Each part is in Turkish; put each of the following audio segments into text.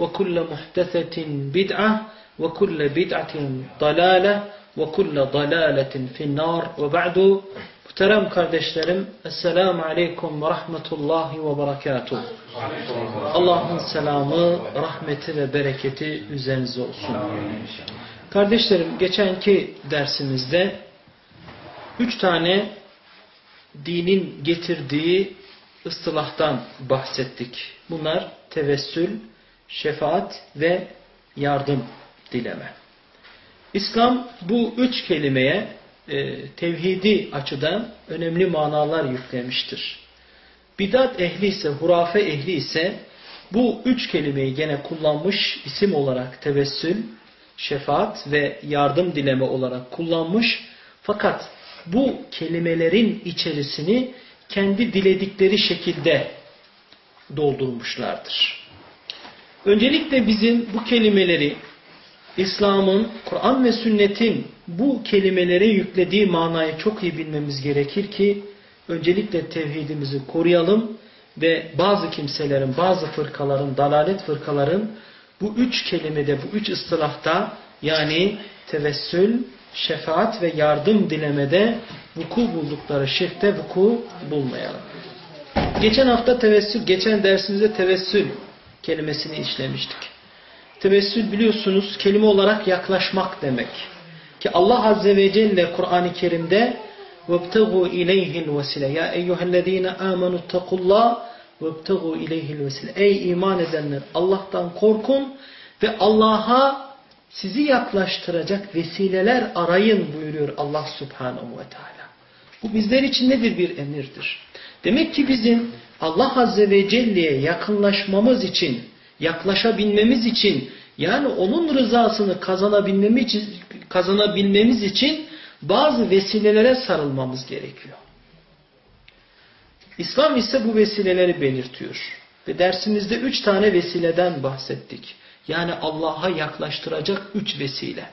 وكل محدثة بدعة وكل بدعة ضلالة وكل ضلالة في النار وبعد Muhterem kardeşlerim, Esselamu Aleyküm ve Rahmetullahi ve Berekatuhu. Allah'ın selamı, rahmeti ve bereketi üzerinize olsun. Kardeşlerim, geçenki dersimizde üç tane dinin getirdiği ıstılahtan bahsettik. Bunlar tevessül, şefaat ve yardım dileme. İslam bu üç kelimeye e, tevhidi açıdan önemli manalar yüklemiştir. Bidat ehli ise, hurafe ehli ise bu üç kelimeyi gene kullanmış isim olarak tevessül, şefaat ve yardım dileme olarak kullanmış. Fakat bu kelimelerin içerisini kendi diledikleri şekilde doldurmuşlardır. Öncelikle bizim bu kelimeleri İslam'ın, Kur'an ve sünnetin bu kelimelere yüklediği manayı çok iyi bilmemiz gerekir ki öncelikle tevhidimizi koruyalım ve bazı kimselerin, bazı fırkaların, dalalet fırkaların bu üç kelimede, bu üç ıstılahta yani tevessül, şefaat ve yardım dilemede vuku buldukları şirkte vuku bulmayalım. Geçen hafta tevessül, geçen dersimizde tevessül kelimesini işlemiştik. Tevessül biliyorsunuz kelime olarak yaklaşmak demek. Ki Allah Azze ve Celle Kur'an-ı Kerim'de وَابْتَغُوا اِلَيْهِ الْوَسِلَ Ya eyyühellezine amenu اتَّقُوا وَابْتَغُوا اِلَيْهِ الْوَسِلَ Ey iman edenler Allah'tan korkun ve Allah'a sizi yaklaştıracak vesileler arayın buyuruyor Allah Subhanahu ve Teala. Bu bizler için nedir bir emirdir? Demek ki bizim Allah Azze ve Celle'ye yakınlaşmamız için, yaklaşabilmemiz için, yani onun rızasını kazanabilmemiz için, kazanabilmemiz için bazı vesilelere sarılmamız gerekiyor. İslam ise bu vesileleri belirtiyor. Ve dersimizde üç tane vesileden bahsettik. Yani Allah'a yaklaştıracak üç vesile.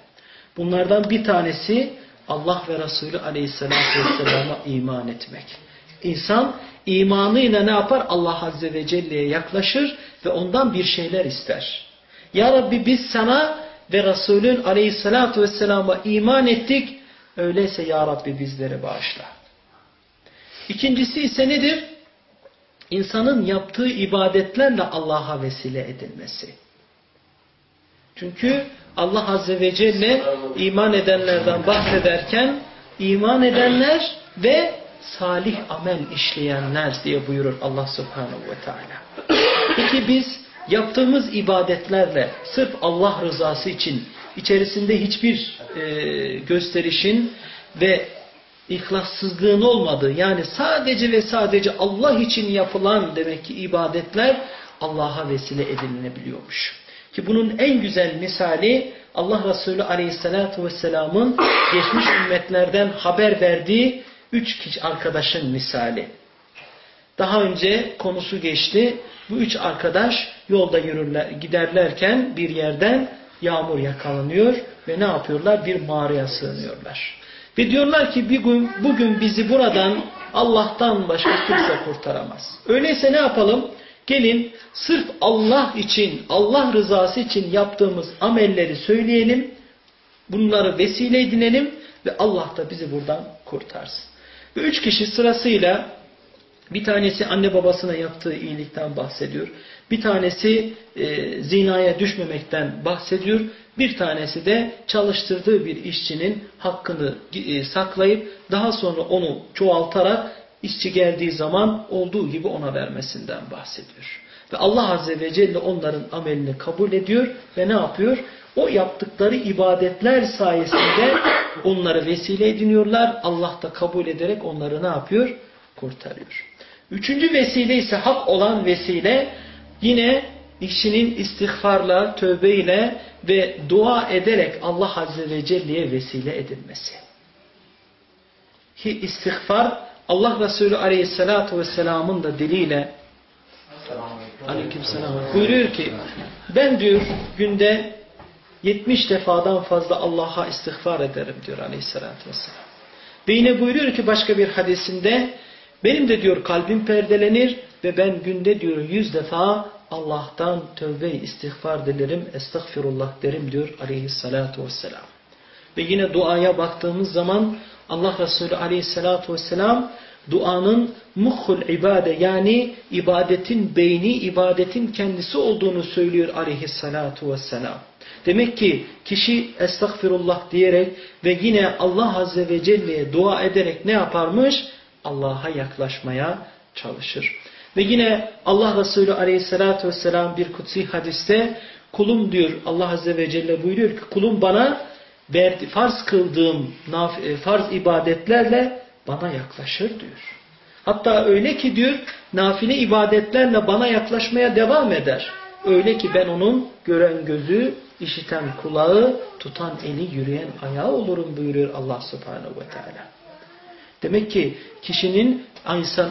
Bunlardan bir tanesi Allah ve Resulü Aleyhisselatü Vesselam'a iman etmek. İnsan imanıyla ne yapar? Allah Azze ve Celle'ye yaklaşır ve ondan bir şeyler ister. Ya Rabbi biz sana ve Resulün Aleyhisselatü Vesselam'a iman ettik. Öyleyse Ya Rabbi bizleri bağışla. İkincisi ise nedir? İnsanın yaptığı ibadetlerle Allah'a vesile edilmesi. Çünkü Allah Azze ve Celle iman edenlerden bahsederken iman edenler ve salih amel işleyenler diye buyurur Allah Subhanahu ve Teala. Peki biz yaptığımız ibadetlerle sırf Allah rızası için içerisinde hiçbir e, gösterişin ve ihlassızlığın olmadığı yani sadece ve sadece Allah için yapılan demek ki ibadetler Allah'a vesile edilinebiliyormuş. Ki bunun en güzel misali Allah Resulü Aleyhisselatü Vesselam'ın geçmiş ümmetlerden haber verdiği üç kişi arkadaşın misali. Daha önce konusu geçti. Bu üç arkadaş yolda yürürler, giderlerken bir yerden yağmur yakalanıyor ve ne yapıyorlar? Bir mağaraya sığınıyorlar. Ve diyorlar ki bir gün, bugün bizi buradan Allah'tan başka kimse kurtaramaz. Öyleyse ne yapalım? Gelin sırf Allah için, Allah rızası için yaptığımız amelleri söyleyelim. Bunları vesile edinelim ve Allah da bizi buradan kurtarsın. Üç kişi sırasıyla bir tanesi anne babasına yaptığı iyilikten bahsediyor. Bir tanesi e, zinaya düşmemekten bahsediyor. Bir tanesi de çalıştırdığı bir işçinin hakkını e, saklayıp daha sonra onu çoğaltarak işçi geldiği zaman olduğu gibi ona vermesinden bahsediyor. Ve Allah Azze ve Celle onların amelini kabul ediyor ve ne yapıyor? O yaptıkları ibadetler sayesinde onları vesile ediniyorlar. Allah da kabul ederek onları ne yapıyor? Kurtarıyor. Üçüncü vesile ise hak olan vesile yine işinin istiğfarla, tövbeyle ve dua ederek Allah Azze ve Celle'ye vesile edilmesi. Ki istiğfar Allah Resulü Aleyhisselatü Vesselam'ın da diliyle Aleykümselam buyuruyor ki ben diyor günde 70 defadan fazla Allah'a istiğfar ederim diyor Aleyhisselatü Vesselam. Ve yine buyuruyor ki başka bir hadisinde benim de diyor kalbim perdelenir ve ben günde diyor yüz defa Allah'tan tövbe istiğfar dilerim, estağfirullah derim diyor aleyhissalatu vesselam. Ve yine duaya baktığımız zaman Allah Resulü aleyhissalatu vesselam duanın muhul ibade yani ibadetin beyni, ibadetin kendisi olduğunu söylüyor aleyhissalatu vesselam. Demek ki kişi estağfirullah diyerek ve yine Allah Azze ve Celle'ye dua ederek ne yaparmış? Allah'a yaklaşmaya çalışır. Ve yine Allah Resulü aleyhissalatü vesselam bir kutsi hadiste kulum diyor Allah Azze ve Celle buyuruyor ki kulum bana verdi, farz kıldığım e, farz ibadetlerle bana yaklaşır diyor. Hatta öyle ki diyor nafile ibadetlerle bana yaklaşmaya devam eder. Öyle ki ben onun gören gözü, işiten kulağı, tutan eli, yürüyen ayağı olurum buyuruyor Allah subhanehu ve teala. Demek ki kişinin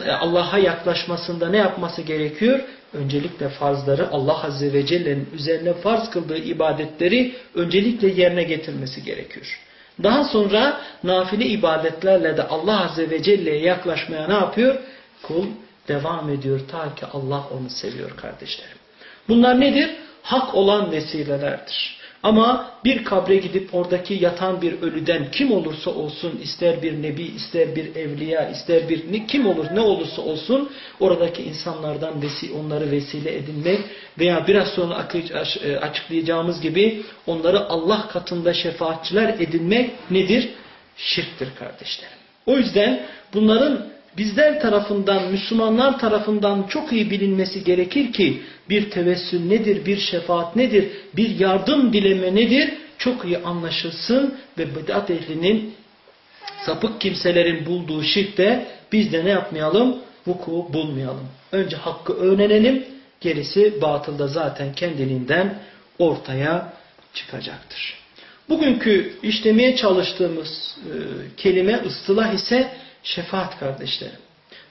e, Allah'a yaklaşmasında ne yapması gerekiyor? Öncelikle farzları Allah Azze ve Celle'nin üzerine farz kıldığı ibadetleri öncelikle yerine getirmesi gerekiyor. Daha sonra nafile ibadetlerle de Allah Azze ve Celle'ye yaklaşmaya ne yapıyor? Kul devam ediyor ta ki Allah onu seviyor kardeşlerim. Bunlar nedir? Hak olan vesilelerdir. Ama bir kabre gidip oradaki yatan bir ölüden kim olursa olsun ister bir nebi ister bir evliya ister bir ne, kim olur ne olursa olsun oradaki insanlardan vesi, onları vesile edinmek veya biraz sonra e, açıklayacağımız gibi onları Allah katında şefaatçiler edinmek nedir? Şirktir kardeşlerim. O yüzden bunların bizler tarafından, Müslümanlar tarafından çok iyi bilinmesi gerekir ki bir tevessül nedir, bir şefaat nedir, bir yardım dileme nedir çok iyi anlaşılsın ve bid'at ehlinin sapık kimselerin bulduğu şirkte biz de ne yapmayalım? Vuku bulmayalım. Önce hakkı öğrenelim, gerisi batılda zaten kendiliğinden ortaya çıkacaktır. Bugünkü işlemeye çalıştığımız e, kelime ıstılah ise şefaat kardeşlerim.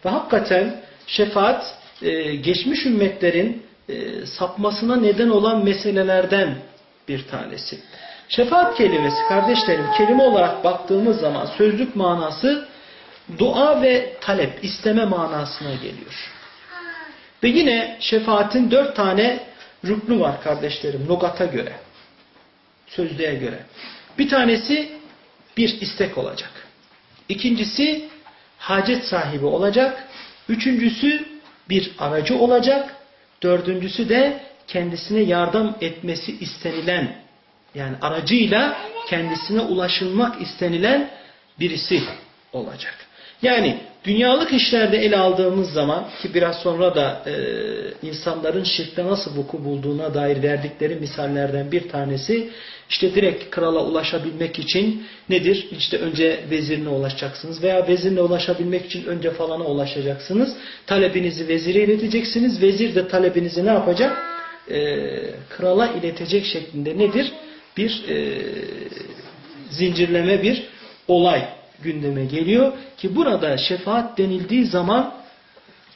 Ve hakikaten şefaat e, geçmiş ümmetlerin e, sapmasına neden olan meselelerden bir tanesi. Şefaat kelimesi kardeşlerim kelime olarak baktığımız zaman sözlük manası dua ve talep, isteme manasına geliyor. Ve yine şefaatin dört tane rüknü var kardeşlerim logata göre, sözlüğe göre. Bir tanesi bir istek olacak. İkincisi hacet sahibi olacak. Üçüncüsü bir aracı olacak. Dördüncüsü de kendisine yardım etmesi istenilen yani aracıyla kendisine ulaşılmak istenilen birisi olacak. Yani dünyalık işlerde ele aldığımız zaman ki biraz sonra da e, insanların şirkte nasıl vuku bulduğuna dair verdikleri misallerden bir tanesi işte direkt krala ulaşabilmek için nedir? İşte önce vezirine ulaşacaksınız veya vezirine ulaşabilmek için önce falana ulaşacaksınız. Talebinizi vezire ileteceksiniz. Vezir de talebinizi ne yapacak? Ee, krala iletecek şeklinde nedir? Bir e, zincirleme bir olay gündeme geliyor. Ki burada şefaat denildiği zaman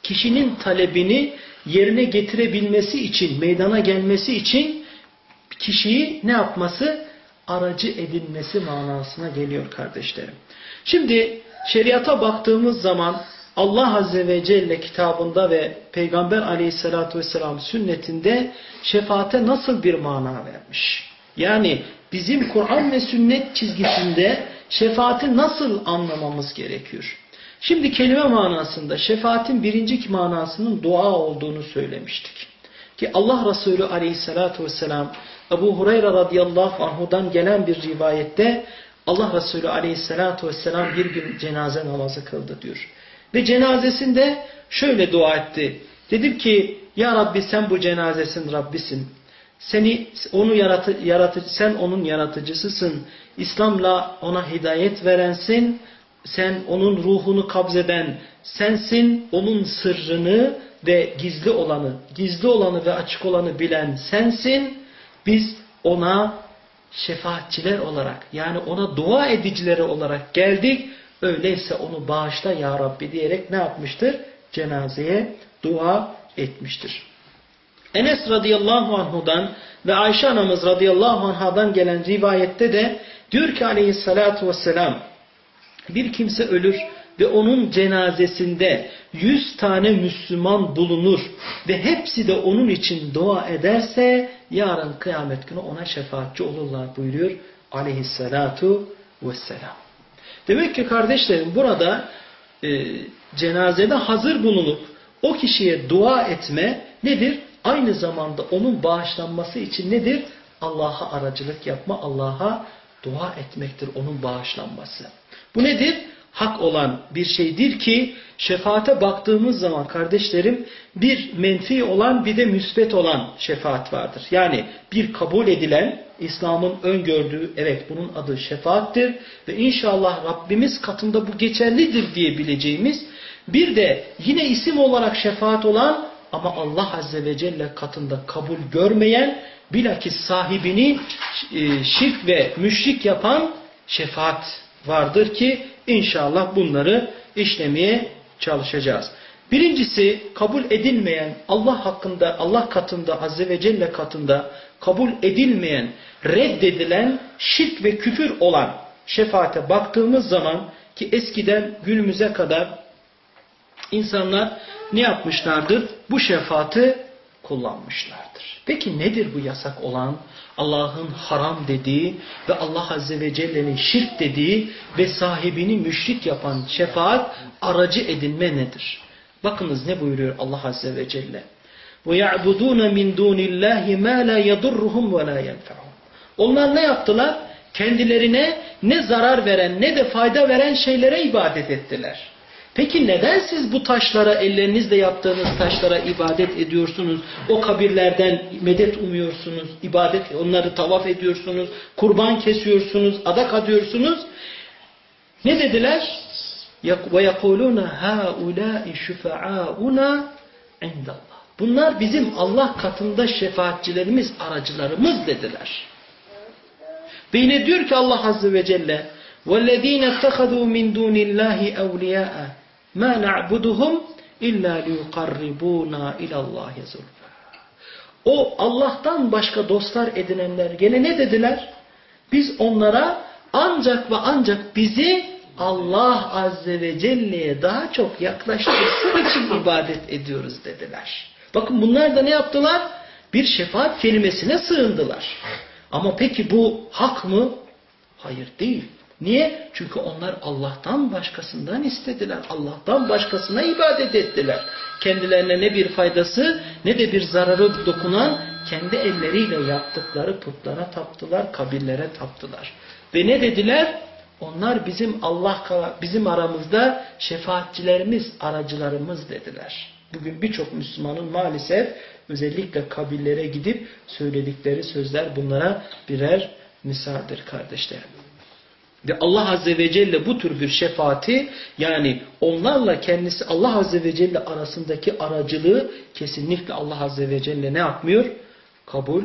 kişinin talebini yerine getirebilmesi için, meydana gelmesi için kişiyi ne yapması? Aracı edinmesi manasına geliyor kardeşlerim. Şimdi şeriata baktığımız zaman Allah Azze ve Celle kitabında ve Peygamber aleyhissalatü vesselam sünnetinde şefaate nasıl bir mana vermiş? Yani bizim Kur'an ve sünnet çizgisinde şefaati nasıl anlamamız gerekiyor? Şimdi kelime manasında şefaatin birinci manasının dua olduğunu söylemiştik. Ki Allah Resulü aleyhissalatu vesselam Ebu Hureyre radıyallahu anhudan gelen bir rivayette Allah Resulü aleyhissalatu vesselam bir gün cenaze namazı kıldı diyor. Ve cenazesinde şöyle dua etti. Dedim ki ya Rabbi sen bu cenazesin Rabbisin. Seni onu yaratı, yaratı, sen onun yaratıcısısın. İslam'la ona hidayet verensin. Sen onun ruhunu kabzeden sensin. Onun sırrını ve gizli olanı, gizli olanı ve açık olanı bilen sensin. Biz ona şefaatçiler olarak yani ona dua edicileri olarak geldik. Öyleyse onu bağışla ya Rabbi diyerek ne yapmıştır? Cenazeye dua etmiştir. Enes radıyallahu anhudan ve Ayşe anamız radıyallahu anhadan gelen rivayette de diyor ki aleyhissalatu vesselam bir kimse ölür ve onun cenazesinde yüz tane Müslüman bulunur ve hepsi de onun için dua ederse yarın kıyamet günü ona şefaatçi olurlar buyuruyor aleyhissalatu vesselam. Demek ki kardeşlerim burada e, cenazede hazır bulunup o kişiye dua etme nedir? Aynı zamanda onun bağışlanması için nedir? Allah'a aracılık yapma, Allah'a dua etmektir onun bağışlanması. Bu nedir? hak olan bir şeydir ki şefaate baktığımız zaman kardeşlerim bir menfi olan bir de müsbet olan şefaat vardır. Yani bir kabul edilen İslam'ın öngördüğü evet bunun adı şefaattir ve inşallah Rabbimiz katında bu geçerlidir diyebileceğimiz bir de yine isim olarak şefaat olan ama Allah Azze ve Celle katında kabul görmeyen bilakis sahibini e, şirk ve müşrik yapan şefaat vardır ki İnşallah bunları işlemeye çalışacağız. Birincisi kabul edilmeyen Allah hakkında, Allah katında, Azze ve Celle katında kabul edilmeyen, reddedilen şirk ve küfür olan şefaate baktığımız zaman ki eskiden günümüze kadar insanlar ne yapmışlardır? Bu şefaati kullanmışlardır. Peki nedir bu yasak olan? Allah'ın haram dediği ve Allah Azze ve Celle'nin şirk dediği ve sahibini müşrik yapan şefaat aracı edinme nedir? Bakınız ne buyuruyor Allah Azze ve Celle. وَيَعْبُدُونَ مِنْ دُونِ اللّٰهِ مَا لَا يَضُرُّهُمْ وَلَا يَنْفَعُهُمْ Onlar ne yaptılar? Kendilerine ne zarar veren ne de fayda veren şeylere ibadet ettiler. Peki neden siz bu taşlara, ellerinizle yaptığınız taşlara ibadet ediyorsunuz? O kabirlerden medet umuyorsunuz, ibadet, onları tavaf ediyorsunuz, kurban kesiyorsunuz, adak adıyorsunuz. Ne dediler? وَيَقُولُونَ هَاُولَٰئِ شُفَعَاؤُنَا عِنْدَ اللّٰهِ Bunlar bizim Allah katında şefaatçilerimiz, aracılarımız dediler. Ve yine diyor ki Allah Azze ve Celle وَالَّذ۪ينَ اتَّخَذُوا مِنْ دُونِ اللّٰهِ اَوْلِيَاءَ مَا نَعْبُدُهُمْ اِلَّا لِيُقَرِّبُونَا اِلَى اللّٰهِ زُلْفَى O Allah'tan başka dostlar edinenler gene ne dediler? Biz onlara ancak ve ancak bizi Allah Azze ve Celle'ye daha çok yaklaştırsın için ibadet ediyoruz dediler. Bakın bunlar da ne yaptılar? Bir şefaat kelimesine sığındılar. Ama peki bu hak mı? Hayır değil. Niye? Çünkü onlar Allah'tan başkasından istediler. Allah'tan başkasına ibadet ettiler. Kendilerine ne bir faydası ne de bir zararı dokunan kendi elleriyle yaptıkları putlara taptılar, kabirlere taptılar. Ve ne dediler? Onlar bizim Allah bizim aramızda şefaatçilerimiz, aracılarımız dediler. Bugün birçok Müslümanın maalesef özellikle kabirlere gidip söyledikleri sözler bunlara birer misaldir kardeşlerim. Ve Allah Azze ve Celle bu tür bir şefaati yani onlarla kendisi Allah Azze ve Celle arasındaki aracılığı kesinlikle Allah Azze ve Celle ne yapmıyor? Kabul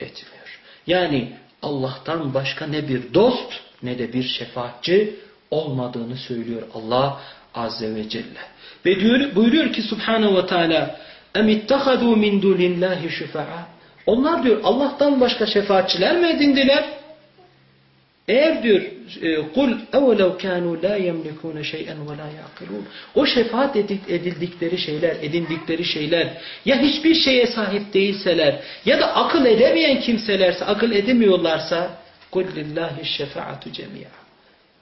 etmiyor. Yani Allah'tan başka ne bir dost ne de bir şefaatçi olmadığını söylüyor Allah Azze ve Celle. Ve diyor, buyuruyor ki Subhanahu ve Teala اَمِتَّخَذُوا مِنْ دُونِ اللّٰهِ شُفَعَى Onlar diyor Allah'tan başka şefaatçiler mi edindiler? Eğer diyor e, kul evelev kanu la yemlikune şey'en ve la yaqilun. O şefaat edildikleri şeyler, edindikleri şeyler ya hiçbir şeye sahip değilseler ya da akıl edemeyen kimselerse, akıl edemiyorlarsa kul lillahi şefaatu cemia.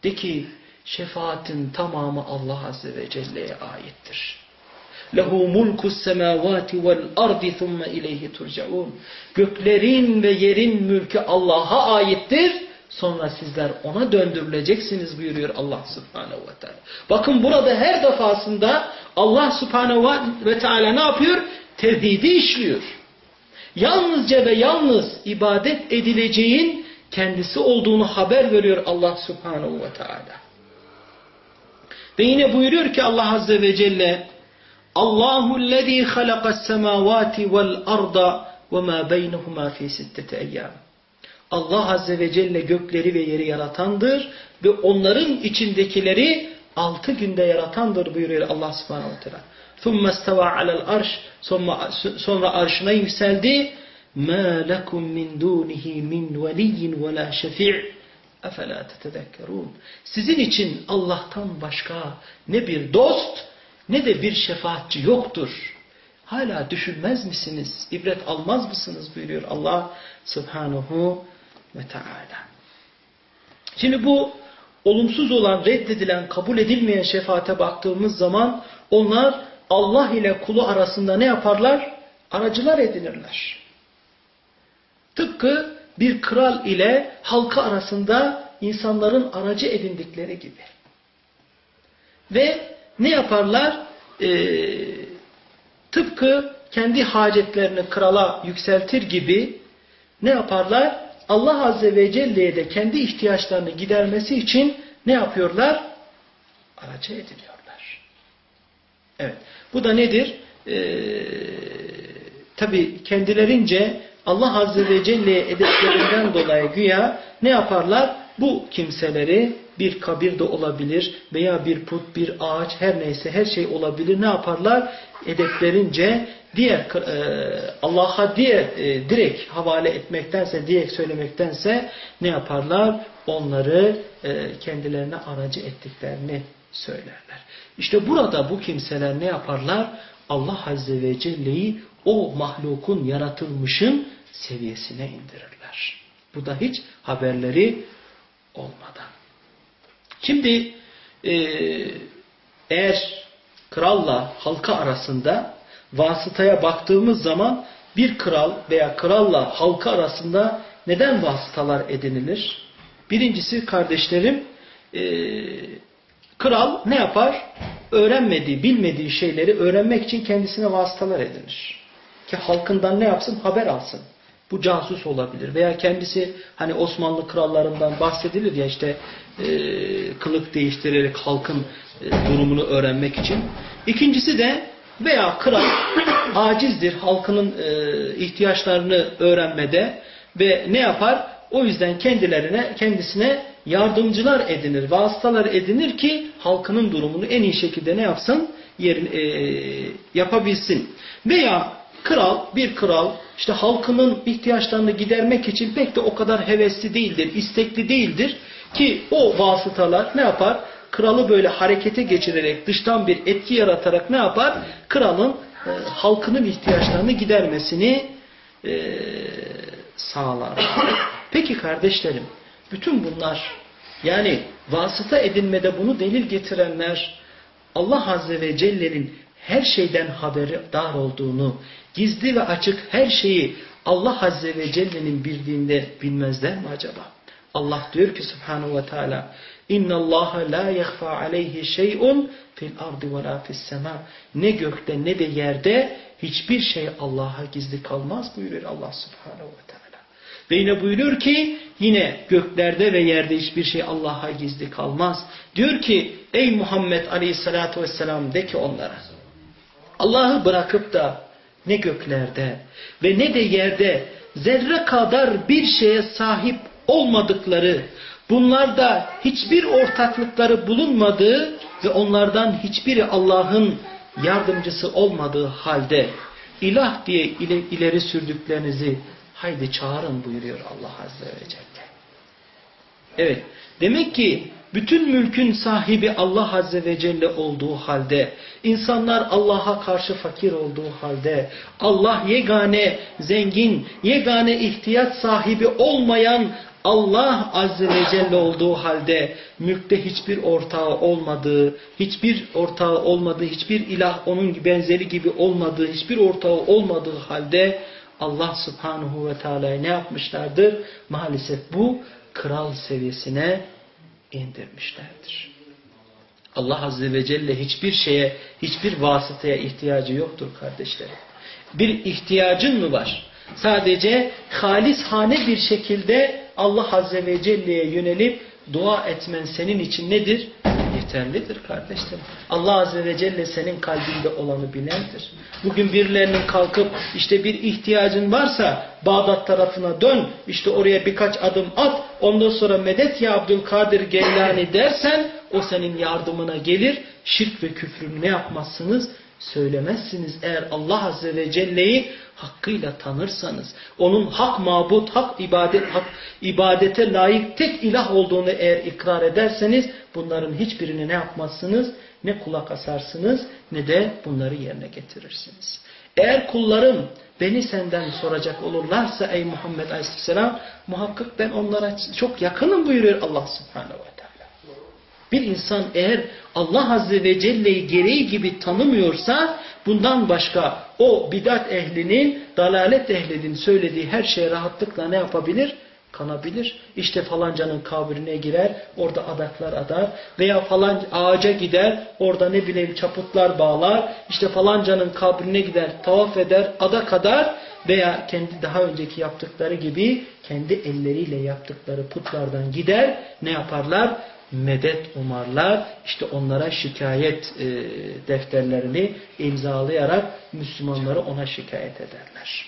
De ki şefaatin tamamı Allah Azze ve Celle'ye aittir. Lehu mulku semavati vel ardi thumme ileyhi turcaun. Göklerin ve yerin mülkü Allah'a aittir. Sonra sizler ona döndürüleceksiniz buyuruyor Allah subhanehu ve teala. Bakın burada her defasında Allah subhanehu ve teala ne yapıyor? Tevhidi işliyor. Yalnızca ve yalnız ibadet edileceğin kendisi olduğunu haber veriyor Allah subhanehu ve teala. Ve yine buyuruyor ki Allah azze ve celle Allahu lezî halakas semâvâti vel arda ve mâ beynehumâ fî sittete eyyâm. Allah Azze ve Celle gökleri ve yeri yaratandır ve onların içindekileri altı günde yaratandır buyuruyor Allah subhanahu wa ta'ala. ثُمَّ اسْتَوَى عَلَى الْأَرْشِ Sonra arşına yükseldi. مَا لَكُمْ مِنْ دُونِهِ مِنْ وَلِيٍّ وَلَا شَفِعٍ اَفَلَا تَتَذَكَّرُونَ Sizin için Allah'tan başka ne bir dost ne de bir şefaatçi yoktur. Hala düşünmez misiniz? İbret almaz mısınız? buyuruyor Allah subhanahu ve Teala. Şimdi bu olumsuz olan, reddedilen, kabul edilmeyen şefaate baktığımız zaman onlar Allah ile kulu arasında ne yaparlar? Aracılar edinirler. Tıpkı bir kral ile halka arasında insanların aracı edindikleri gibi. Ve ne yaparlar? Ee, tıpkı kendi hacetlerini krala yükseltir gibi ne yaparlar? Allah Azze ve Celle'ye de kendi ihtiyaçlarını gidermesi için ne yapıyorlar? Aracı ediliyorlar. Evet. Bu da nedir? Ee, Tabi kendilerince Allah Azze ve Celle'ye edeplerinden dolayı güya ne yaparlar? Bu kimseleri bir kabir de olabilir veya bir put, bir ağaç her neyse her şey olabilir. Ne yaparlar? Edeplerince diğer e, Allah'a diğer e, direkt havale etmektense, direkt söylemektense ne yaparlar? Onları e, kendilerine aracı ettiklerini söylerler. İşte burada bu kimseler ne yaparlar? Allah Azze ve Celle'yi o mahlukun yaratılmışın seviyesine indirirler. Bu da hiç haberleri olmadan. Şimdi e, eğer kralla halka arasında vasıtaya baktığımız zaman bir kral veya kralla halka arasında neden vasıtalar edinilir? Birincisi kardeşlerim e, kral ne yapar? Öğrenmediği, bilmediği şeyleri öğrenmek için kendisine vasıtalar edinir. Ki halkından ne yapsın? Haber alsın. Bu casus olabilir. Veya kendisi hani Osmanlı krallarından bahsedilir ya işte e, kılık değiştirerek halkın e, durumunu öğrenmek için. İkincisi de veya kral acizdir halkının e, ihtiyaçlarını öğrenmede ve ne yapar? O yüzden kendilerine kendisine yardımcılar edinir, vasıtalar edinir ki halkının durumunu en iyi şekilde ne yapsın? Yerin, e, yapabilsin. Veya kral, bir kral işte halkının ihtiyaçlarını gidermek için pek de o kadar hevesli değildir, istekli değildir ki o vasıtalar ne yapar? Kralı böyle harekete geçirerek, dıştan bir etki yaratarak ne yapar? Kralın e, halkının ihtiyaçlarını gidermesini e, sağlar. Peki kardeşlerim, bütün bunlar yani vasıta edinmede bunu delil getirenler Allah Azze ve Celle'nin her şeyden haberdar olduğunu, gizli ve açık her şeyi Allah Azze ve Celle'nin bildiğinde bilmezler mi acaba? Allah diyor ki Subhanahu ve Teala İnna Allah la yahfa aleyhi şey'un fil ardı ve la fis. Ne gökte ne de yerde hiçbir şey Allah'a gizli kalmaz buyuruyor Allah Subhanahu ve Teala. Ve yine buyuruyor ki yine göklerde ve yerde hiçbir şey Allah'a gizli kalmaz. Diyor ki ey Muhammed Aleyhisselatü Vesselam de ki onlara Allah'ı bırakıp da ne göklerde ve ne de yerde zerre kadar bir şeye sahip olmadıkları, bunlarda hiçbir ortaklıkları bulunmadığı ve onlardan hiçbiri Allah'ın yardımcısı olmadığı halde ilah diye ileri sürdüklerinizi haydi çağırın buyuruyor Allah Azze ve Celle. Evet. Demek ki bütün mülkün sahibi Allah Azze ve Celle olduğu halde, insanlar Allah'a karşı fakir olduğu halde, Allah yegane zengin, yegane ihtiyaç sahibi olmayan Allah Azze ve Celle olduğu halde mülkte hiçbir ortağı olmadığı, hiçbir ortağı olmadığı, hiçbir ilah onun benzeri gibi olmadığı, hiçbir ortağı olmadığı halde Allah Subhanahu ve Teala'ya ne yapmışlardır? Maalesef bu kral seviyesine indirmişlerdir. Allah Azze ve Celle hiçbir şeye, hiçbir vasıtaya ihtiyacı yoktur kardeşlerim. Bir ihtiyacın mı var? Sadece halis hane bir şekilde Allah Azze ve Celle'ye yönelip dua etmen senin için nedir? Yeterlidir kardeşlerim. Allah Azze ve Celle senin kalbinde olanı bilendir. Bugün birilerinin kalkıp işte bir ihtiyacın varsa Bağdat tarafına dön, işte oraya birkaç adım at, ondan sonra medet ya Abdülkadir Geylani dersen o senin yardımına gelir. Şirk ve küfrünü ne yapmazsınız? Söylemezsiniz eğer Allah Azze ve Celle'yi hakkıyla tanırsanız, onun hak mabut, hak ibadet, hak ibadete layık tek ilah olduğunu eğer ikrar ederseniz bunların hiçbirini ne yapmazsınız? Ne kulak asarsınız ne de bunları yerine getirirsiniz. Eğer kullarım beni senden soracak olurlarsa ey Muhammed Aleyhisselam muhakkak ben onlara çok yakınım buyuruyor Allah Subhanahu ve. Bir insan eğer Allah Azze ve Celle'yi gereği gibi tanımıyorsa bundan başka o bidat ehlinin, dalalet ehlinin söylediği her şeye rahatlıkla ne yapabilir? Kanabilir. İşte falancanın kabrine girer, orada adaklar adar veya falan ağaca gider, orada ne bileyim çaputlar bağlar, işte falancanın kabrine gider, tavaf eder, adak adar veya kendi daha önceki yaptıkları gibi kendi elleriyle yaptıkları putlardan gider, ne yaparlar? Medet umarlar. İşte onlara şikayet e, defterlerini imzalayarak Müslümanları ona şikayet ederler.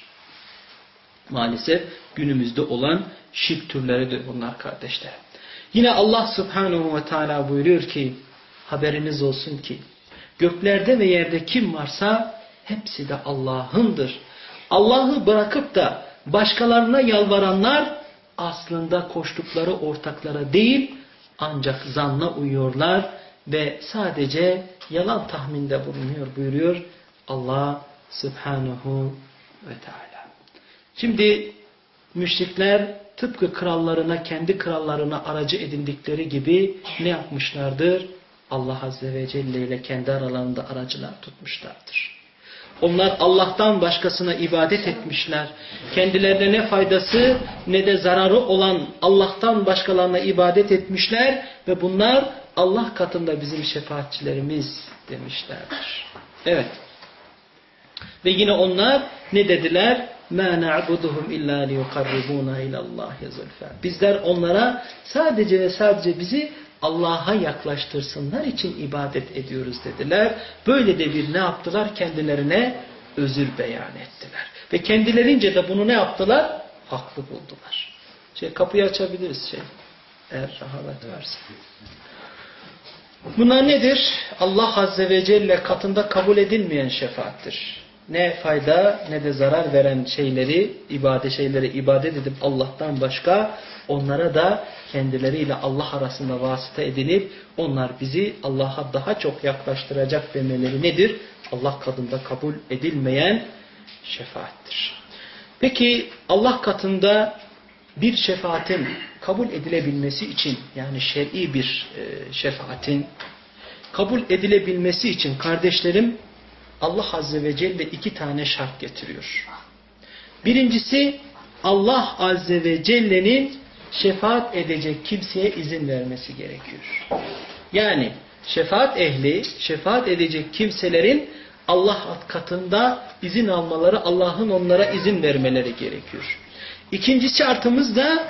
Maalesef günümüzde olan şirk türleridir bunlar kardeşler. Yine Allah subhanahu ve teala buyuruyor ki haberiniz olsun ki göklerde ve yerde kim varsa hepsi de Allah'ındır. Allah'ı bırakıp da başkalarına yalvaranlar aslında koştukları ortaklara değil ancak zanna uyuyorlar ve sadece yalan tahminde bulunuyor buyuruyor Allah Subhanahu ve Teala. Şimdi müşrikler tıpkı krallarına, kendi krallarına aracı edindikleri gibi ne yapmışlardır? Allah Azze ve Celle ile kendi aralarında aracılar tutmuşlardır. Onlar Allah'tan başkasına ibadet etmişler. Kendilerine ne faydası ne de zararı olan Allah'tan başkalarına ibadet etmişler ve bunlar Allah katında bizim şefaatçilerimiz demişlerdir. Evet. Ve yine onlar ne dediler? مَا نَعْبُدُهُمْ اِلَّا لِيُقَرِّبُونَ اِلَى اللّٰهِ زُلْفَى Bizler onlara sadece ve sadece bizi Allah'a yaklaştırsınlar için ibadet ediyoruz dediler. Böyle de bir ne yaptılar? Kendilerine özür beyan ettiler. Ve kendilerince de bunu ne yaptılar? Haklı buldular. Şey, kapıyı açabiliriz şey. Eğer rahavet varsa. Bunlar nedir? Allah Azze ve Celle katında kabul edilmeyen şefaattir. Ne fayda ne de zarar veren şeyleri, ibadet şeyleri ibadet edip Allah'tan başka onlara da kendileriyle Allah arasında vasıta edilip onlar bizi Allah'a daha çok yaklaştıracak demeleri nedir? Allah katında kabul edilmeyen şefaattir. Peki Allah katında bir şefaatin kabul edilebilmesi için yani şer'i bir e, şefaatin kabul edilebilmesi için kardeşlerim Allah Azze ve Celle iki tane şart getiriyor. Birincisi Allah Azze ve Celle'nin şefaat edecek kimseye izin vermesi gerekiyor. Yani şefaat ehli, şefaat edecek kimselerin Allah katında izin almaları, Allah'ın onlara izin vermeleri gerekiyor. İkinci şartımız da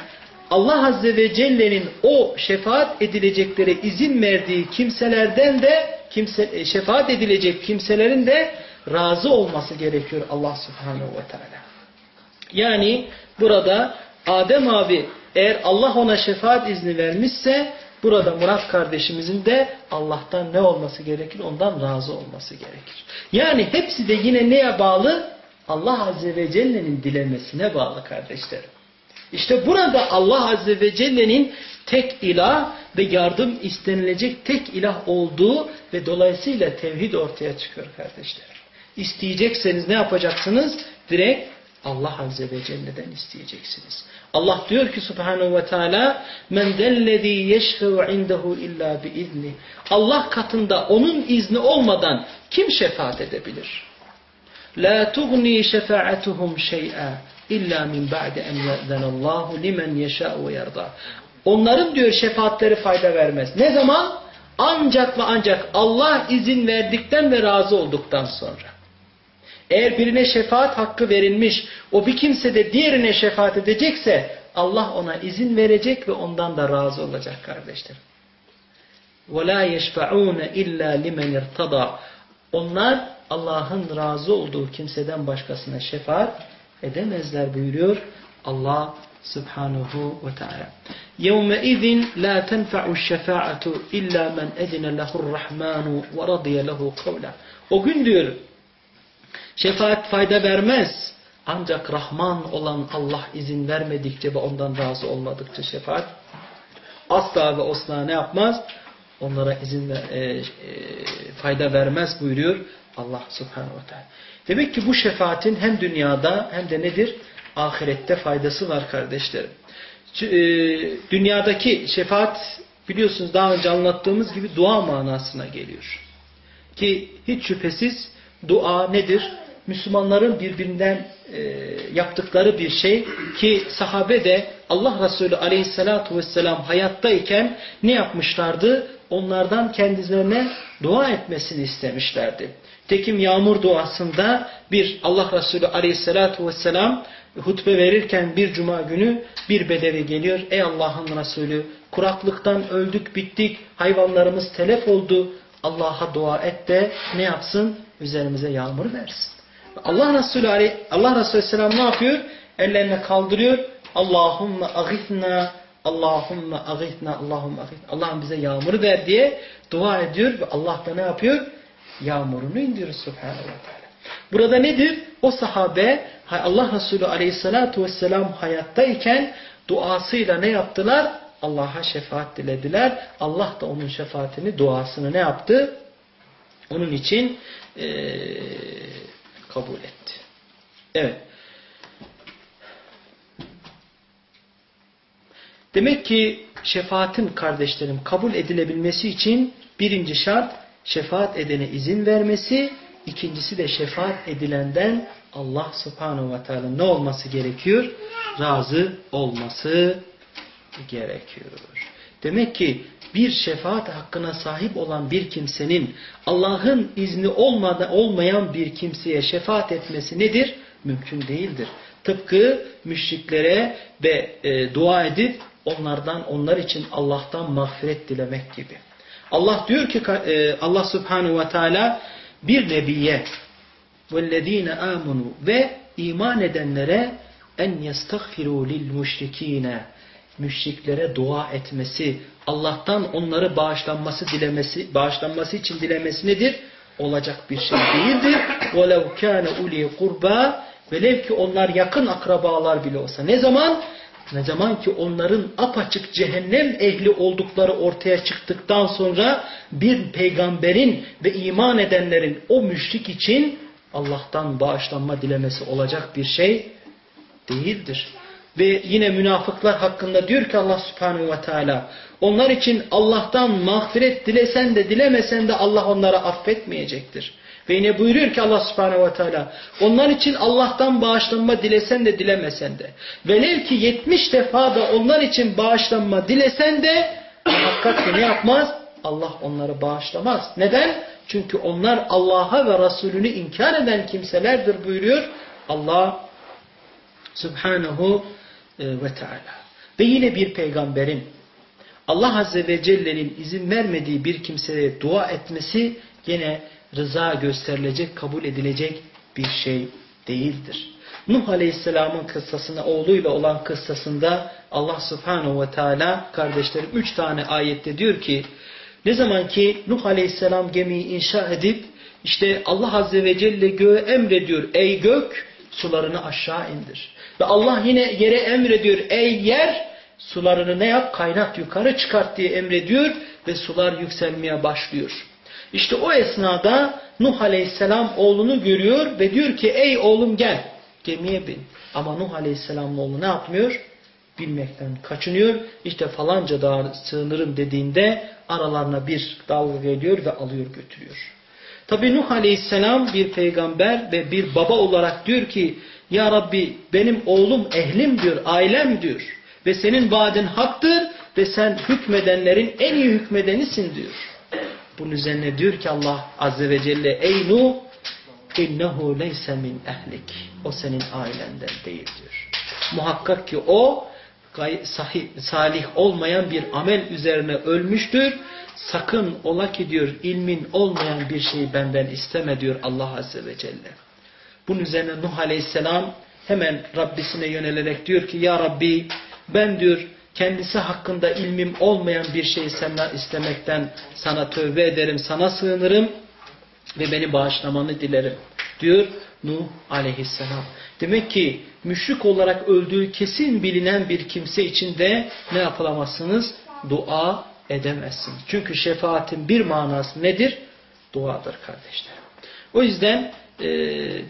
Allah Azze ve Celle'nin o şefaat edileceklere izin verdiği kimselerden de kimse, e, şefaat edilecek kimselerin de razı olması gerekiyor Allah Subhanahu ve Teala. Yani burada Adem abi eğer Allah ona şefaat izni vermişse burada Murat kardeşimizin de Allah'tan ne olması gerekir? Ondan razı olması gerekir. Yani hepsi de yine neye bağlı? Allah Azze ve Celle'nin dilemesine bağlı kardeşlerim. İşte burada Allah Azze ve Celle'nin tek ilah ve yardım istenilecek tek ilah olduğu ve dolayısıyla tevhid ortaya çıkıyor kardeşler. İsteyecekseniz ne yapacaksınız? Direkt Allah Azze ve Celle'den isteyeceksiniz. Allah diyor ki Subhanahu ve Teala men dellezî yeşfe'u indehu illa biizni. Allah katında onun izni olmadan kim şefaat edebilir? La tugni şefaatuhum şey'a illa min ba'de en ye'zenallahu limen yeşâ'u ve yerda. Onların diyor şefaatleri fayda vermez. Ne zaman? Ancak ve ancak Allah izin verdikten ve razı olduktan sonra. Eğer birine şefaat hakkı verilmiş, o bir kimse de diğerine şefaat edecekse Allah ona izin verecek ve ondan da razı olacak kardeşlerim. وَلَا يَشْفَعُونَ اِلَّا لِمَنْ اِرْتَضَى Onlar Allah'ın razı olduğu kimseden başkasına şefaat edemezler buyuruyor Allah Subhanahu ve Teala. يَوْمَئِذٍ لَا تَنْفَعُ الشَّفَاعَةُ اِلَّا مَنْ اَذِنَ لَهُ الرَّحْمَانُ وَرَضِيَ لَهُ قَوْلًا O gün diyor Şefaat fayda vermez. Ancak Rahman olan Allah izin vermedikçe ve ondan razı olmadıkça şefaat asla ve asla ne yapmaz? Onlara izin ve e, e, fayda vermez buyuruyor Allah subhanahu wa ta'ala. Demek ki bu şefaatin hem dünyada hem de nedir? Ahirette faydası var kardeşlerim. E, dünyadaki şefaat biliyorsunuz daha önce anlattığımız gibi dua manasına geliyor. Ki hiç şüphesiz dua nedir? Müslümanların birbirinden e, yaptıkları bir şey ki sahabe de Allah Resulü aleyhissalatu vesselam hayattayken ne yapmışlardı? Onlardan kendilerine dua etmesini istemişlerdi. Tekim yağmur duasında bir Allah Resulü aleyhissalatu vesselam hutbe verirken bir cuma günü bir bedevi geliyor. Ey Allah'ın Resulü kuraklıktan öldük bittik hayvanlarımız telef oldu. Allah'a dua et de ne yapsın? Üzerimize yağmur versin. Allah Resulü Ali, Allah Resulü Aleyhisselam ne yapıyor? Ellerini kaldırıyor. Allahümme agitna Allahümme agitna Allahümme agitna Allah'ım bize yağmuru ver diye dua ediyor ve Allah da ne yapıyor? Yağmurunu indiriyor Subhanahu ve Teala. Burada nedir? O sahabe Allah Resulü Aleyhisselatü Vesselam hayattayken duasıyla ne yaptılar? Allah'a şefaat dilediler. Allah da onun şefaatini, duasını ne yaptı? Onun için ee, kabul etti. Evet. Demek ki şefaatin kardeşlerim kabul edilebilmesi için birinci şart şefaat edene izin vermesi, ikincisi de şefaat edilenden Allah subhanahu ve teala ne olması gerekiyor? Razı olması gerekiyor. Demek ki bir şefaat hakkına sahip olan bir kimsenin Allah'ın izni olmadan olmayan bir kimseye şefaat etmesi nedir? Mümkün değildir. Tıpkı müşriklere ve e, dua edip onlardan onlar için Allah'tan mağfiret dilemek gibi. Allah diyor ki e, Allah Subhanahu ve Teala bir nebiye vellezine amenu ve iman edenlere en yestagfiru lil müşrikine müşriklere dua etmesi, Allah'tan onları bağışlanması dilemesi, bağışlanması için dilemesi nedir? Olacak bir şey değildir. وَلَوْ كَانَ اُلِي قُرْبَى Velev ki onlar yakın akrabalar bile olsa. Ne zaman? Ne zaman ki onların apaçık cehennem ehli oldukları ortaya çıktıktan sonra bir peygamberin ve iman edenlerin o müşrik için Allah'tan bağışlanma dilemesi olacak bir şey değildir. Ve yine münafıklar hakkında diyor ki Allah subhanehu ve teala onlar için Allah'tan mağfiret dilesen de dilemesen de Allah onları affetmeyecektir. Ve yine buyuruyor ki Allah subhanehu ve teala onlar için Allah'tan bağışlanma dilesen de dilemesen de velev ki 70 defa da onlar için bağışlanma dilesen de muhakkak ne yapmaz? Allah onları bağışlamaz. Neden? Çünkü onlar Allah'a ve Resulünü inkar eden kimselerdir buyuruyor. Allah subhanahu e, ve Teala. Ve yine bir peygamberin Allah Azze ve Celle'nin izin vermediği bir kimseye dua etmesi yine rıza gösterilecek, kabul edilecek bir şey değildir. Nuh Aleyhisselam'ın kıssasına, oğluyla olan kıssasında Allah Subhanahu ve Teala kardeşlerim üç tane ayette diyor ki ne zaman ki Nuh Aleyhisselam gemiyi inşa edip işte Allah Azze ve Celle göğe emrediyor ey gök sularını aşağı indir. Ve Allah yine yere emrediyor ey yer sularını ne yap kaynat yukarı çıkart diye emrediyor ve sular yükselmeye başlıyor. İşte o esnada Nuh Aleyhisselam oğlunu görüyor ve diyor ki ey oğlum gel gemiye bin. Ama Nuh Aleyhisselam'ın oğlu ne yapmıyor? Bilmekten kaçınıyor. İşte falanca dağa sığınırım dediğinde aralarına bir dalga geliyor ve alıyor götürüyor. Tabi Nuh Aleyhisselam bir peygamber ve bir baba olarak diyor ki Ya Rabbi benim oğlum ehlim diyor, ailem diyor. Ve senin vaadin haktır ve sen hükmedenlerin en iyi hükmedenisin diyor. Bunun üzerine diyor ki Allah Azze ve Celle Ey Nuh innehu leyse min ehlik. O senin ailenden değil diyor. Muhakkak ki o salih olmayan bir amel üzerine ölmüştür. Sakın ola ki diyor ilmin olmayan bir şeyi benden isteme diyor Allah Azze ve Celle. Bunun üzerine Nuh Aleyhisselam hemen Rabbisine yönelerek diyor ki Ya Rabbi ben diyor kendisi hakkında ilmim olmayan bir şeyi senden istemekten sana tövbe ederim, sana sığınırım ve beni bağışlamanı dilerim diyor Nuh aleyhisselam. Demek ki müşrik olarak öldüğü kesin bilinen bir kimse için de ne yapılamazsınız? Dua edemezsiniz. Çünkü şefaatin bir manası nedir? Duadır kardeşler. O yüzden e,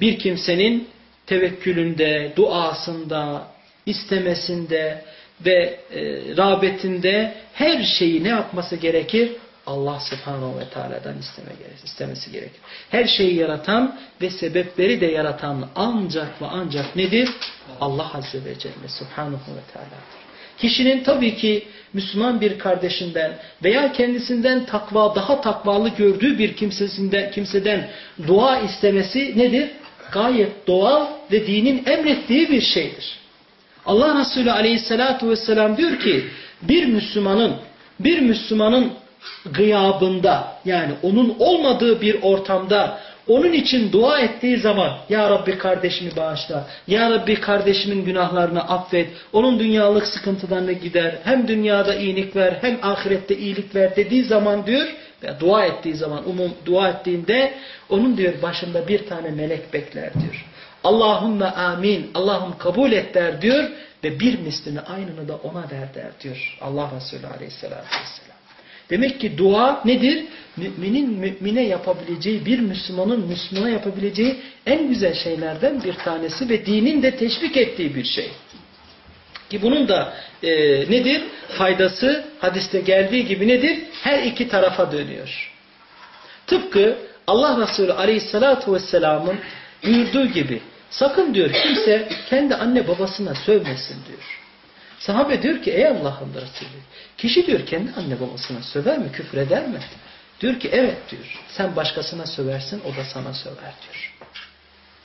bir kimsenin tevekkülünde, duasında, istemesinde ve e, rağbetinde her şeyi ne yapması gerekir? Allah subhanahu ve teala'dan isteme gerekir, istemesi gerekir. Her şeyi yaratan ve sebepleri de yaratan ancak ve ancak nedir? Allah azze ve celle subhanahu ve teala'dır. Kişinin tabii ki Müslüman bir kardeşinden veya kendisinden takva daha takvalı gördüğü bir kimsesinden, kimseden dua istemesi nedir? Gayet doğal ve dinin emrettiği bir şeydir. Allah Resulü aleyhissalatu vesselam diyor ki bir Müslümanın bir Müslümanın gıyabında yani onun olmadığı bir ortamda onun için dua ettiği zaman Ya Rabbi kardeşimi bağışla, Ya Rabbi kardeşimin günahlarını affet, onun dünyalık sıkıntılarını gider, hem dünyada iyilik ver hem ahirette iyilik ver dediği zaman diyor ve dua ettiği zaman umum dua ettiğinde onun diyor başında bir tane melek bekler diyor. Allahümme amin, Allah'ım kabul et der diyor ve bir mislini aynını da ona der der diyor Allah Resulü aleyhissalatü vesselam. Demek ki dua nedir? Müminin mümine yapabileceği, bir Müslümanın Müslümana yapabileceği en güzel şeylerden bir tanesi ve dinin de teşvik ettiği bir şey. Ki bunun da e, nedir? Faydası hadiste geldiği gibi nedir? Her iki tarafa dönüyor. Tıpkı Allah Resulü Aleyhisselatü Vesselam'ın buyurduğu gibi sakın diyor kimse kendi anne babasına sövmesin diyor. Sahabe diyor ki ey Allah'ın Resulü kişi diyor kendi anne babasına söver mi küfür eder mi? Diyor ki evet diyor sen başkasına söversin o da sana söver diyor.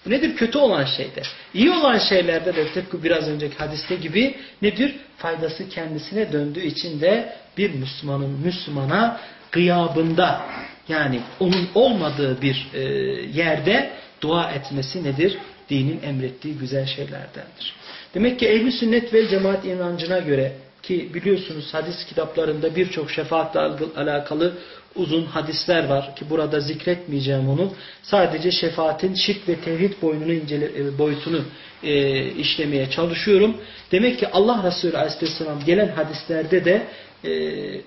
Bu nedir? Kötü olan şeyde. İyi olan şeylerde de tıpkı biraz önceki hadiste gibi nedir? Faydası kendisine döndüğü için de bir Müslümanın Müslümana gıyabında yani onun olmadığı bir e, yerde dua etmesi nedir? Dinin emrettiği güzel şeylerdendir. Demek ki ehli sünnet ve cemaat inancına göre ki biliyorsunuz hadis kitaplarında birçok şefaatle alakalı uzun hadisler var ki burada zikretmeyeceğim onu. Sadece şefaatin şirk ve tevhid boyununu incele, e, boyutunu e, işlemeye çalışıyorum. Demek ki Allah Resulü Aleyhisselam gelen hadislerde de e,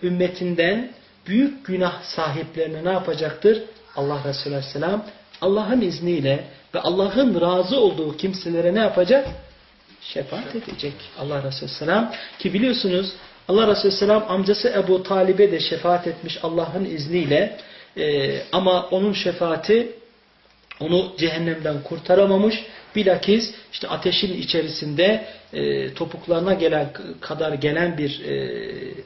ümmetinden büyük günah sahiplerine ne yapacaktır? Allah Resulü Aleyhisselam Allah'ın izniyle ve Allah'ın razı olduğu kimselere ne yapacak? Şefaat edecek Allah Resulü Selam. Ki biliyorsunuz Allah Resulü Selam amcası Ebu Talib'e de şefaat etmiş Allah'ın izniyle. Ee, ama onun şefaati onu cehennemden kurtaramamış. Bilakis işte ateşin içerisinde e, topuklarına gelen kadar gelen bir e,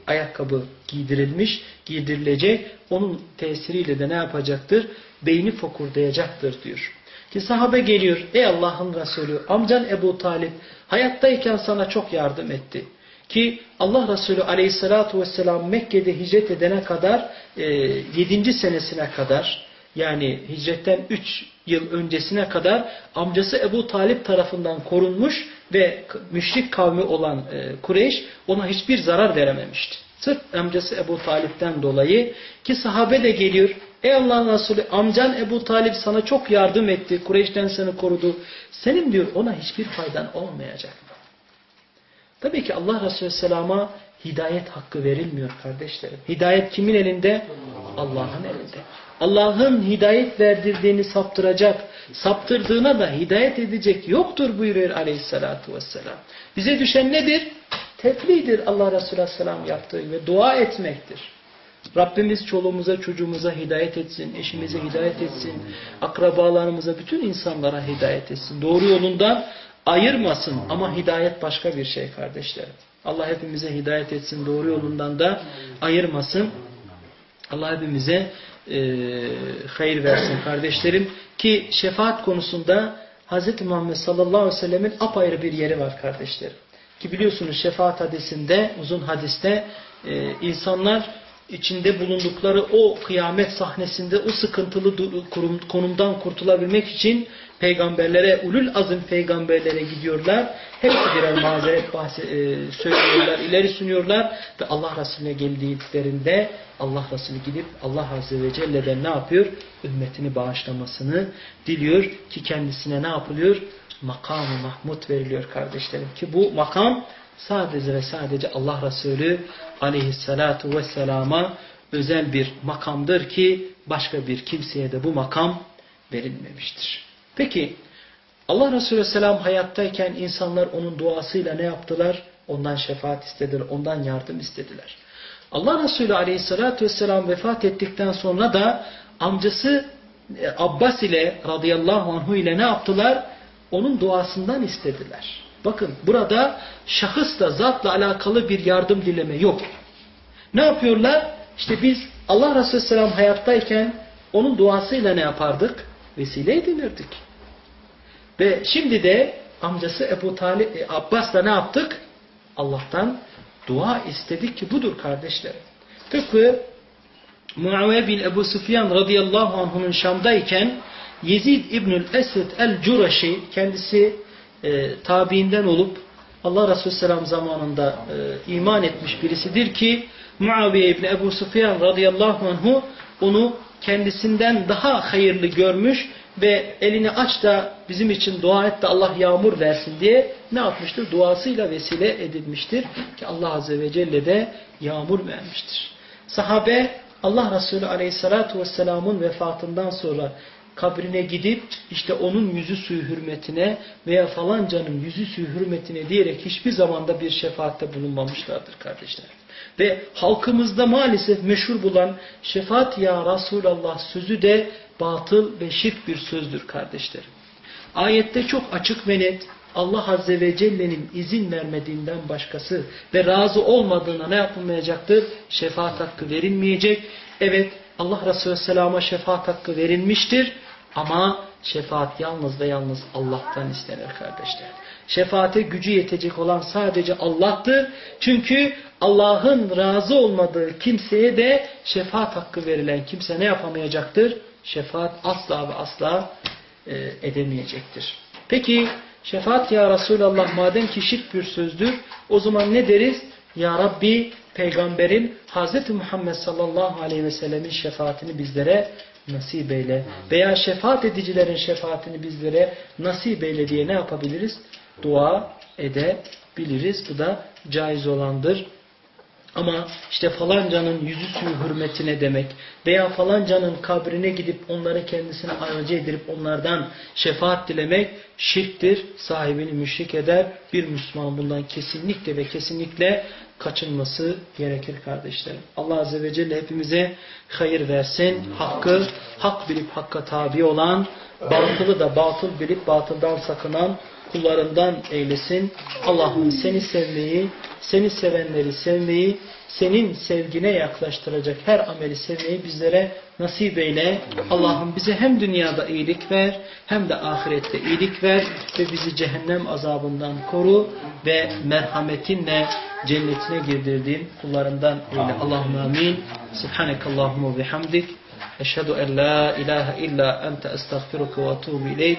ayakkabı giydirilmiş, giydirilecek. Onun tesiriyle de ne yapacaktır? Beyni fokurdayacaktır diyor. Ki sahabe geliyor. Ey Allah'ın Resulü amcan Ebu Talip hayattayken sana çok yardım etti. Ki Allah Resulü aleyhissalatu vesselam Mekke'de hicret edene kadar e, 7. senesine kadar yani hicretten 3 yıl öncesine kadar amcası Ebu Talip tarafından korunmuş ve müşrik kavmi olan e, Kureyş ona hiçbir zarar verememişti. Sırf amcası Ebu Talip'ten dolayı ki sahabe de geliyor Ey Allah'ın Resulü amcan Ebu Talip sana çok yardım etti. Kureyş'ten seni korudu. Senin diyor ona hiçbir faydan olmayacak. Tabii ki Allah Resulü Selam'a hidayet hakkı verilmiyor kardeşlerim. Hidayet kimin elinde? Allah'ın elinde. Allah'ın hidayet verdirdiğini saptıracak, saptırdığına da hidayet edecek yoktur buyuruyor aleyhissalatu vesselam. Bize düşen nedir? Tebliğdir Allah Resulü Aleyhisselam yaptığı ve dua etmektir. Rabbimiz çoluğumuza, çocuğumuza hidayet etsin, eşimize hidayet etsin, akrabalarımıza, bütün insanlara hidayet etsin. Doğru yolundan ayırmasın ama hidayet başka bir şey kardeşlerim. Allah hepimize hidayet etsin, doğru yolundan da ayırmasın. Allah hepimize e, hayır versin kardeşlerim. Ki şefaat konusunda Hz. Muhammed sallallahu aleyhi ve sellemin apayrı bir yeri var kardeşlerim. Ki biliyorsunuz şefaat hadisinde, uzun hadiste e, insanlar içinde bulundukları o kıyamet sahnesinde o sıkıntılı konumdan kurtulabilmek için peygamberlere, ulul azim peygamberlere gidiyorlar. Hepsi birer mazeret bahsi, e, söylüyorlar, ileri sunuyorlar ve Allah Resulüne geldiklerinde Allah Resulü gidip Allah Azze ve Celle'den ne yapıyor? Ümmetini bağışlamasını diliyor ki kendisine ne yapılıyor? Makamı Mahmud veriliyor kardeşlerim. Ki bu makam sadece ve sadece Allah Resulü aleyhissalatu vesselama özel bir makamdır ki başka bir kimseye de bu makam verilmemiştir. Peki Allah Resulü Selam hayattayken insanlar onun duasıyla ne yaptılar? Ondan şefaat istediler, ondan yardım istediler. Allah Resulü Aleyhisselatü Vesselam vefat ettikten sonra da amcası e, Abbas ile radıyallahu anhu ile ne yaptılar? Onun duasından istediler. Bakın burada şahısla, zatla alakalı bir yardım dileme yok. Ne yapıyorlar? İşte biz Allah Resulü Selam hayattayken onun duasıyla ne yapardık? Vesile edinirdik. Ve şimdi de amcası Ebu Talib, e, Abbas'la ne yaptık? Allah'tan dua istedik ki budur kardeşlerim. Tıpkı Muaviye bin Ebu Sufyan radıyallahu anh'ın Şam'dayken Yezid İbnül Esed el-Curaşi kendisi e, tabiinden olup Allah Resulü Selam zamanında e, iman etmiş birisidir ki Muaviye İbni Ebu Sufyan radıyallahu anhu onu kendisinden daha hayırlı görmüş ve elini aç da bizim için dua et de Allah yağmur versin diye ne yapmıştır? Duasıyla vesile edilmiştir ki Allah Azze ve Celle de yağmur vermiştir. Sahabe Allah Resulü Aleyhisselatü Vesselam'ın vefatından sonra kabrine gidip işte onun yüzü suyu hürmetine veya falancanın yüzü suyu hürmetine diyerek hiçbir zamanda bir şefaatte bulunmamışlardır kardeşler. Ve halkımızda maalesef meşhur bulan şefaat ya Resulallah sözü de batıl ve şirk bir sözdür kardeşlerim. Ayette çok açık ve net Allah Azze ve Celle'nin izin vermediğinden başkası ve razı olmadığına ne yapılmayacaktır? Şefaat hakkı verilmeyecek. Evet Allah Resulü Selam'a şefaat hakkı verilmiştir ama şefaat yalnız ve yalnız Allah'tan istenir kardeşler. Şefaate gücü yetecek olan sadece Allah'tır. Çünkü Allah'ın razı olmadığı kimseye de şefaat hakkı verilen kimse ne yapamayacaktır? Şefaat asla ve asla e, edemeyecektir. Peki şefaat ya Resulallah madem ki şirk bir sözdür o zaman ne deriz? Ya Rabbi peygamberin Hz. Muhammed sallallahu aleyhi ve sellemin şefaatini bizlere nasip eyle. Veya şefaat edicilerin şefaatini bizlere nasip eyle diye ne yapabiliriz? Dua edebiliriz. Bu da caiz olandır. Ama işte falancanın yüzü suyu hürmetine demek veya falancanın kabrine gidip onları kendisine aracı edip onlardan şefaat dilemek şirktir. Sahibini müşrik eder. Bir Müslüman bundan kesinlikle ve kesinlikle kaçınması gerekir kardeşlerim. Allah Azze ve Celle hepimize hayır versin. Hakkı hak bilip hakka tabi olan, batılı da batıl bilip batıldan sakınan kullarından eylesin. Allah'ım seni sevmeyi, seni sevenleri sevmeyi, senin sevgine yaklaştıracak her ameli sevmeyi bizlere nasip eyle. Allah'ım bize hem dünyada iyilik ver hem de ahirette iyilik ver ve bizi cehennem azabından koru ve merhametinle cennetine girdirdiğin kullarından eyle. Allahümme amin. Subhanekallahumma bihamdik. Eşhedü en la ilahe illa ente estağfiruka ve atubu ileyk.